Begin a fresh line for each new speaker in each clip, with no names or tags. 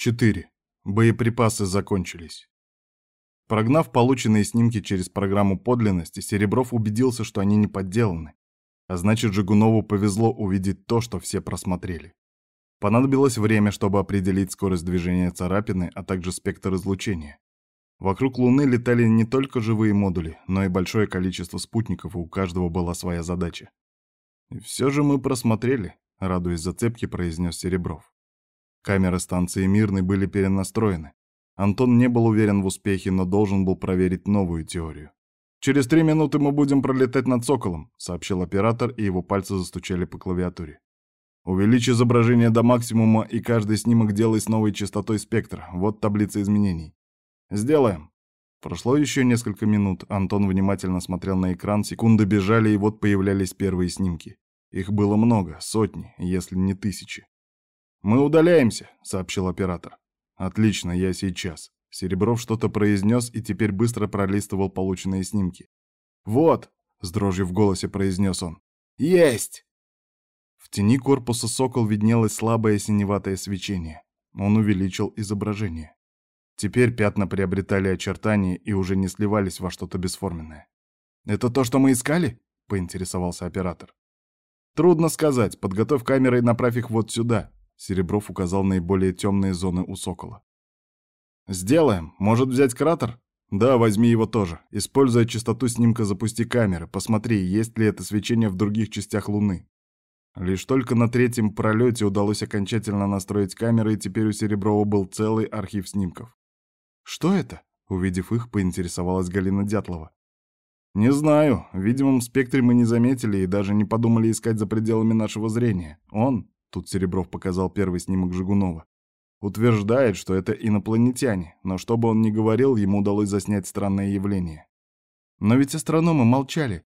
4. Боеприпасы закончились. Прогнав полученные снимки через программу подлинности, Серебров убедился, что они не подделаны. А значит, Жигунову повезло увидеть то, что все просмотрели. Понадобилось время, чтобы определить скорость движения царапины, а также спектр излучения. Вокруг Луны летали не только живые модули, но и большое количество спутников, и у каждого была своя задача. «И все же мы просмотрели», — радуясь зацепке, произнес Серебров. Камеры станции Мирной были перенастроены. Антон не был уверен в успехе, но должен был проверить новую теорию. «Через три минуты мы будем пролетать над Соколом», — сообщил оператор, и его пальцы застучали по клавиатуре. «Увеличь изображение до максимума, и каждый снимок делай с новой частотой спектра. Вот таблица изменений». «Сделаем». Прошло еще несколько минут, Антон внимательно смотрел на экран, секунды бежали, и вот появлялись первые снимки. Их было много, сотни, если не тысячи. «Мы удаляемся», — сообщил оператор. «Отлично, я сейчас». Серебров что-то произнес и теперь быстро пролистывал полученные снимки. «Вот», — с дрожью в голосе произнес он. «Есть!» В тени корпуса «Сокол» виднелось слабое синеватое свечение. Он увеличил изображение. Теперь пятна приобретали очертания и уже не сливались во что-то бесформенное. «Это то, что мы искали?» — поинтересовался оператор. «Трудно сказать. Подготовь камеры и направь их вот сюда». Серебров указал наиболее темные зоны у «Сокола». «Сделаем. Может взять кратер?» «Да, возьми его тоже. Используя частоту снимка, запусти камеры. Посмотри, есть ли это свечение в других частях Луны». Лишь только на третьем пролете удалось окончательно настроить камеры, и теперь у Сереброва был целый архив снимков. «Что это?» — увидев их, поинтересовалась Галина Дятлова. «Не знаю. В видимом спектре мы не заметили и даже не подумали искать за пределами нашего зрения. Он, — тут Серебров показал первый снимок Жигунова, — утверждает, что это инопланетяне, но что бы он ни говорил, ему удалось заснять странное явление. Но ведь астрономы молчали.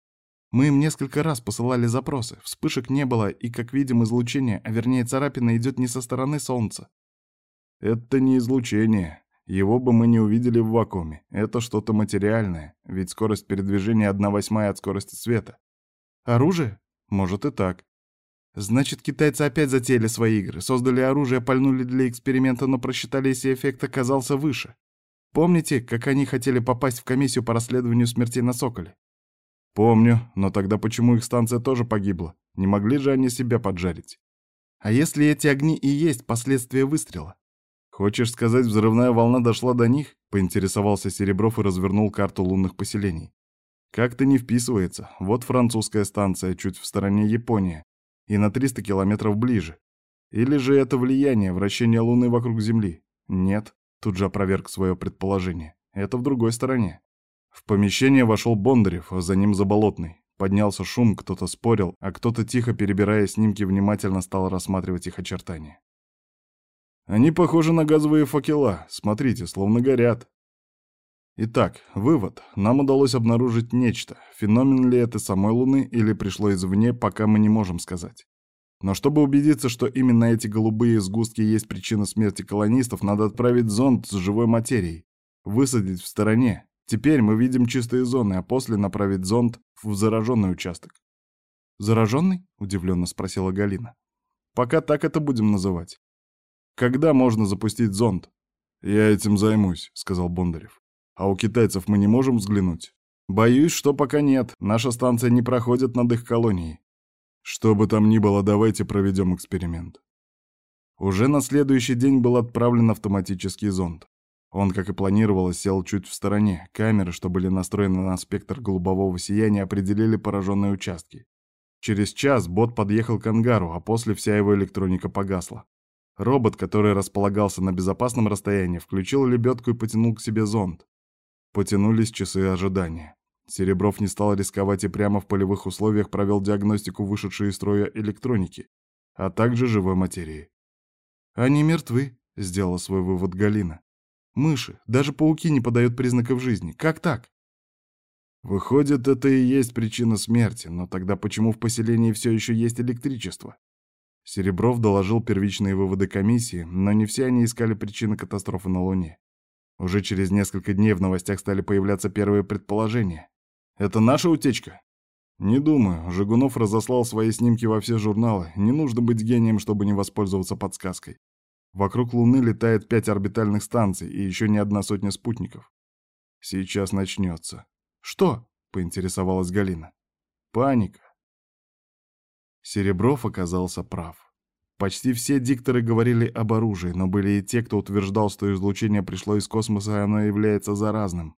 Мы им несколько раз посылали запросы, вспышек не было, и, как видим, излучение, а вернее царапина, идет не со стороны Солнца. Это не излучение, его бы мы не увидели в вакууме. Это что-то материальное, ведь скорость передвижения одна восьмая от скорости света. Оружие? Может и так. Значит, китайцы опять затеяли свои игры, создали оружие, пальнули для эксперимента, но просчитали, если эффект оказался выше. Помните, как они хотели попасть в комиссию по расследованию смертей на Соколе? Помню, но тогда почему их станция тоже погибла? Не могли же они себя поджарить? А если эти огни и есть последствия выстрела? «Хочешь сказать, взрывная волна дошла до них?» — поинтересовался Серебров и развернул карту лунных поселений. «Как-то не вписывается. Вот французская станция, чуть в стороне Япония, и на 300 километров ближе. Или же это влияние, вращения Луны вокруг Земли? Нет, тут же опроверг свое предположение. Это в другой стороне. В помещение вошел Бондарев, а за ним Заболотный. Поднялся шум, кто-то спорил, а кто-то, тихо перебирая снимки, внимательно стал рассматривать их очертания. Они похожи на газовые факела. Смотрите, словно горят. Итак, вывод. Нам удалось обнаружить нечто. Феномен ли это самой Луны или пришло извне, пока мы не можем сказать. Но чтобы убедиться, что именно эти голубые сгустки есть причина смерти колонистов, надо отправить зонд с живой материей, высадить в стороне. Теперь мы видим чистые зоны, а после направить зонд в зараженный участок. «Зараженный?» — удивленно спросила Галина. «Пока так это будем называть. Когда можно запустить зонд? Я этим займусь, сказал Бондарев. А у китайцев мы не можем взглянуть? Боюсь, что пока нет. Наша станция не проходит над их колонией. Что бы там ни было, давайте проведем эксперимент. Уже на следующий день был отправлен автоматический зонд. Он, как и планировалось, сел чуть в стороне. Камеры, что были настроены на спектр голубового сияния, определили пораженные участки. Через час бот подъехал к ангару, а после вся его электроника погасла. Робот, который располагался на безопасном расстоянии, включил лебедку и потянул к себе зонд. Потянулись часы ожидания. Серебров не стал рисковать и прямо в полевых условиях провел диагностику вышедшей из строя электроники, а также живой материи. «Они мертвы», — сделала свой вывод Галина. «Мыши, даже пауки не подают признаков жизни. Как так?» «Выходит, это и есть причина смерти, но тогда почему в поселении все еще есть электричество?» Серебров доложил первичные выводы комиссии, но не все они искали причины катастрофы на Луне. Уже через несколько дней в новостях стали появляться первые предположения. «Это наша утечка?» «Не думаю. Жигунов разослал свои снимки во все журналы. Не нужно быть гением, чтобы не воспользоваться подсказкой. Вокруг Луны летает пять орбитальных станций и еще не одна сотня спутников. Сейчас начнется. Что? Поинтересовалась Галина. Паника. Серебров оказался прав. Почти все дикторы говорили об оружии, но были и те, кто утверждал, что излучение пришло из космоса, и оно является заразным.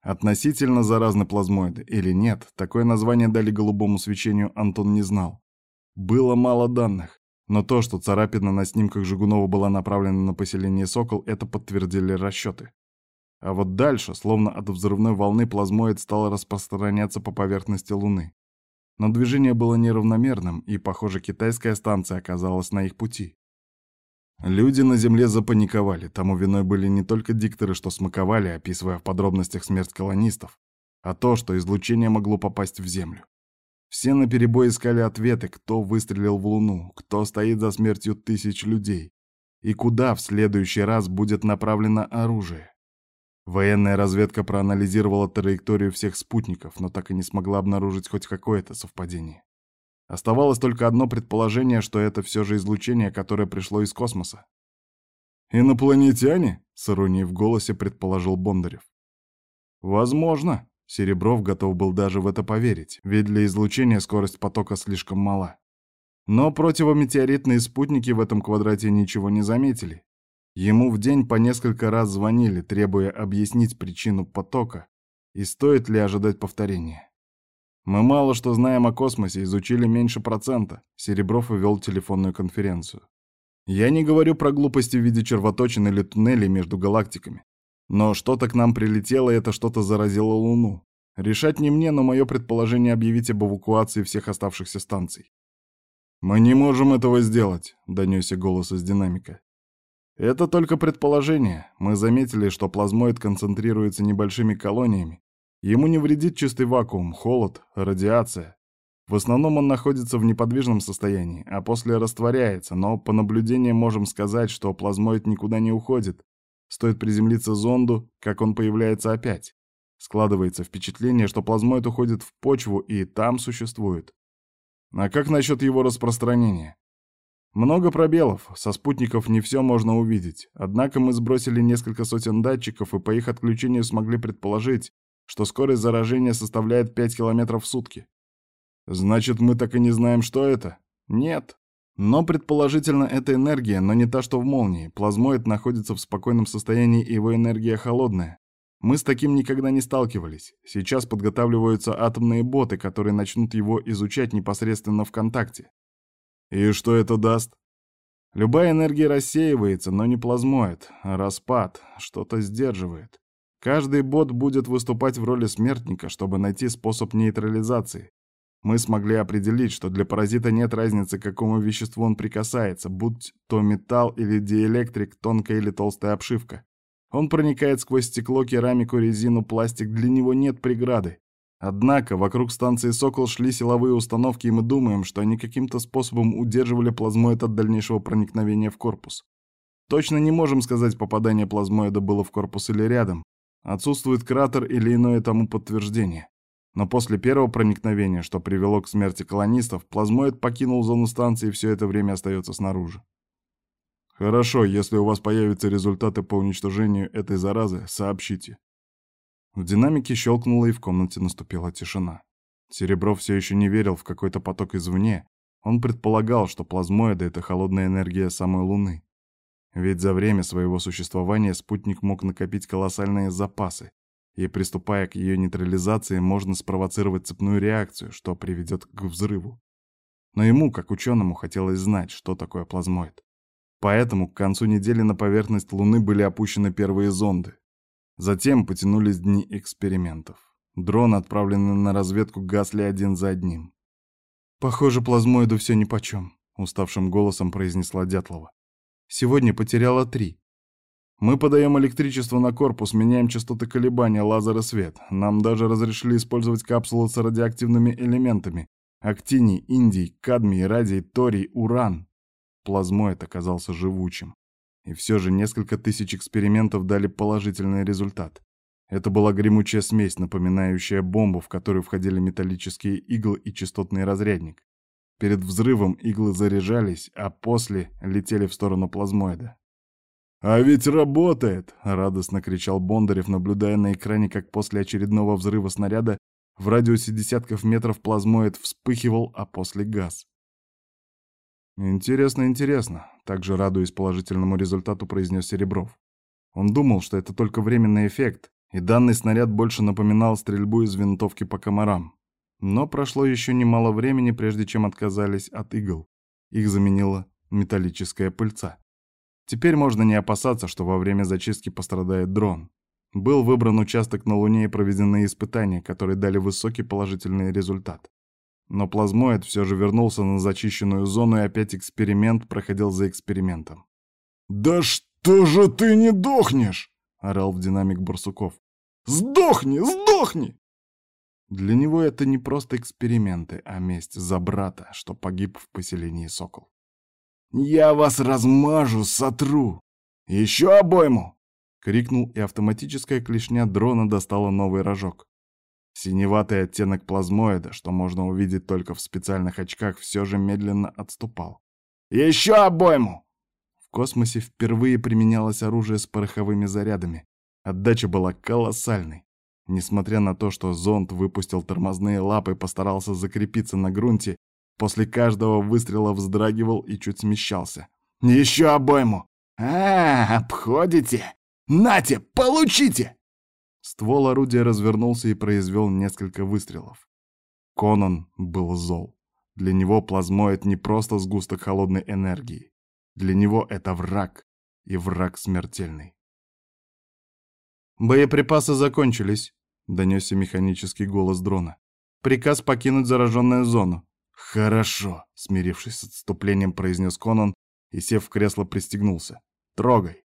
Относительно заразны плазмоиды или нет, такое название дали голубому свечению Антон не знал. Было мало данных, но то, что царапина на снимках Жигунова была направлена на поселение Сокол, это подтвердили расчеты. А вот дальше, словно от взрывной волны, плазмоид стал распространяться по поверхности Луны. Но движение было неравномерным, и, похоже, китайская станция оказалась на их пути. Люди на Земле запаниковали, тому виной были не только дикторы, что смаковали, описывая в подробностях смерть колонистов, а то, что излучение могло попасть в Землю. Все наперебой искали ответы, кто выстрелил в Луну, кто стоит за смертью тысяч людей, и куда в следующий раз будет направлено оружие. Военная разведка проанализировала траекторию всех спутников, но так и не смогла обнаружить хоть какое-то совпадение. Оставалось только одно предположение, что это все же излучение, которое пришло из космоса. «Инопланетяне?» — с иронией в голосе предположил Бондарев. «Возможно», — Серебров готов был даже в это поверить, ведь для излучения скорость потока слишком мала. Но противометеоритные спутники в этом квадрате ничего не заметили. Ему в день по несколько раз звонили, требуя объяснить причину потока и стоит ли ожидать повторения. Мы мало что знаем о космосе, изучили меньше процента. Серебров ввел телефонную конференцию. Я не говорю про глупости в виде червоточин или туннелей между галактиками. Но что-то к нам прилетело, и это что-то заразило Луну. Решать не мне, но мое предположение объявить об эвакуации всех оставшихся станций. «Мы не можем этого сделать», — донесся голос из динамика. «Это только предположение. Мы заметили, что плазмоид концентрируется небольшими колониями, Ему не вредит чистый вакуум, холод, радиация. В основном он находится в неподвижном состоянии, а после растворяется, но по наблюдениям можем сказать, что плазмоид никуда не уходит. Стоит приземлиться зонду, как он появляется опять. Складывается впечатление, что плазмоид уходит в почву и там существует. А как насчет его распространения? Много пробелов, со спутников не все можно увидеть. Однако мы сбросили несколько сотен датчиков и по их отключению смогли предположить, что скорость заражения составляет 5 км в сутки. Значит, мы так и не знаем, что это? Нет. Но предположительно это энергия, но не та, что в молнии. Плазмоид находится в спокойном состоянии, и его энергия холодная. Мы с таким никогда не сталкивались. Сейчас подготавливаются атомные боты, которые начнут его изучать непосредственно в контакте. И что это даст? Любая энергия рассеивается, но не плазмоид, а распад, что-то сдерживает. Каждый бот будет выступать в роли смертника, чтобы найти способ нейтрализации. Мы смогли определить, что для паразита нет разницы, к какому веществу он прикасается, будь то металл или диэлектрик, тонкая или толстая обшивка. Он проникает сквозь стекло, керамику, резину, пластик, для него нет преграды. Однако вокруг станции «Сокол» шли силовые установки, и мы думаем, что они каким-то способом удерживали плазмоид от дальнейшего проникновения в корпус. Точно не можем сказать, попадание плазмоида было в корпус или рядом, Отсутствует кратер или иное тому подтверждение. Но после первого проникновения, что привело к смерти колонистов, плазмоид покинул зону станции и все это время остается снаружи. Хорошо, если у вас появятся результаты по уничтожению этой заразы, сообщите. В динамике щелкнуло и в комнате наступила тишина. Серебров все еще не верил в какой-то поток извне. Он предполагал, что плазмоиды — это холодная энергия самой Луны. Ведь за время своего существования спутник мог накопить колоссальные запасы, и приступая к ее нейтрализации, можно спровоцировать цепную реакцию, что приведет к взрыву. Но ему, как ученому, хотелось знать, что такое плазмоид. Поэтому к концу недели на поверхность Луны были опущены первые зонды. Затем потянулись дни экспериментов. Дроны, отправленные на разведку, гасли один за одним. «Похоже, плазмоиду все нипочем», — уставшим голосом произнесла Дятлова. Сегодня потеряла три. Мы подаем электричество на корпус, меняем частоты колебания, лазер и свет. Нам даже разрешили использовать капсулы с радиоактивными элементами. Актиний, индий, кадмий, радий, торий, уран. Плазмоид оказался живучим. И все же несколько тысяч экспериментов дали положительный результат. Это была гремучая смесь, напоминающая бомбу, в которую входили металлические иглы и частотный разрядник. Перед взрывом иглы заряжались, а после летели в сторону плазмоида. «А ведь работает!» — радостно кричал Бондарев, наблюдая на экране, как после очередного взрыва снаряда в радиусе десятков метров плазмоид вспыхивал, а после газ. «Интересно, интересно», — также радуясь положительному результату, произнес Серебров. Он думал, что это только временный эффект, и данный снаряд больше напоминал стрельбу из винтовки по комарам. Но прошло еще немало времени, прежде чем отказались от игл. Их заменила металлическая пыльца. Теперь можно не опасаться, что во время зачистки пострадает дрон. Был выбран участок на Луне и проведены испытания, которые дали высокий положительный результат. Но плазмоид все же вернулся на зачищенную зону, и опять эксперимент проходил за экспериментом. «Да что же ты не дохнешь?» — орал в динамик Барсуков. «Сдохни! Сдохни!» Для него это не просто эксперименты, а месть за брата, что погиб в поселении Сокол. «Я вас размажу, сотру! Еще обойму!» — крикнул, и автоматическая клешня дрона достала новый рожок. Синеватый оттенок плазмоида, что можно увидеть только в специальных очках, все же медленно отступал. «Еще обойму!» В космосе впервые применялось оружие с пороховыми зарядами. Отдача была колоссальной. Несмотря на то, что зонд выпустил тормозные лапы и постарался закрепиться на грунте, После каждого выстрела вздрагивал и чуть смещался. «Еще обойму!» «А, обходите! Нате, получите!» Ствол орудия развернулся и произвел несколько выстрелов. Конан был зол. Для него плазмоид не просто сгусток холодной энергии. Для него это враг, и враг смертельный. «Боеприпасы закончились», — донесся механический голос дрона. «Приказ покинуть зараженную зону. «Хорошо», — смирившись с отступлением, произнес Конан и, сев в кресло, пристегнулся. «Трогай».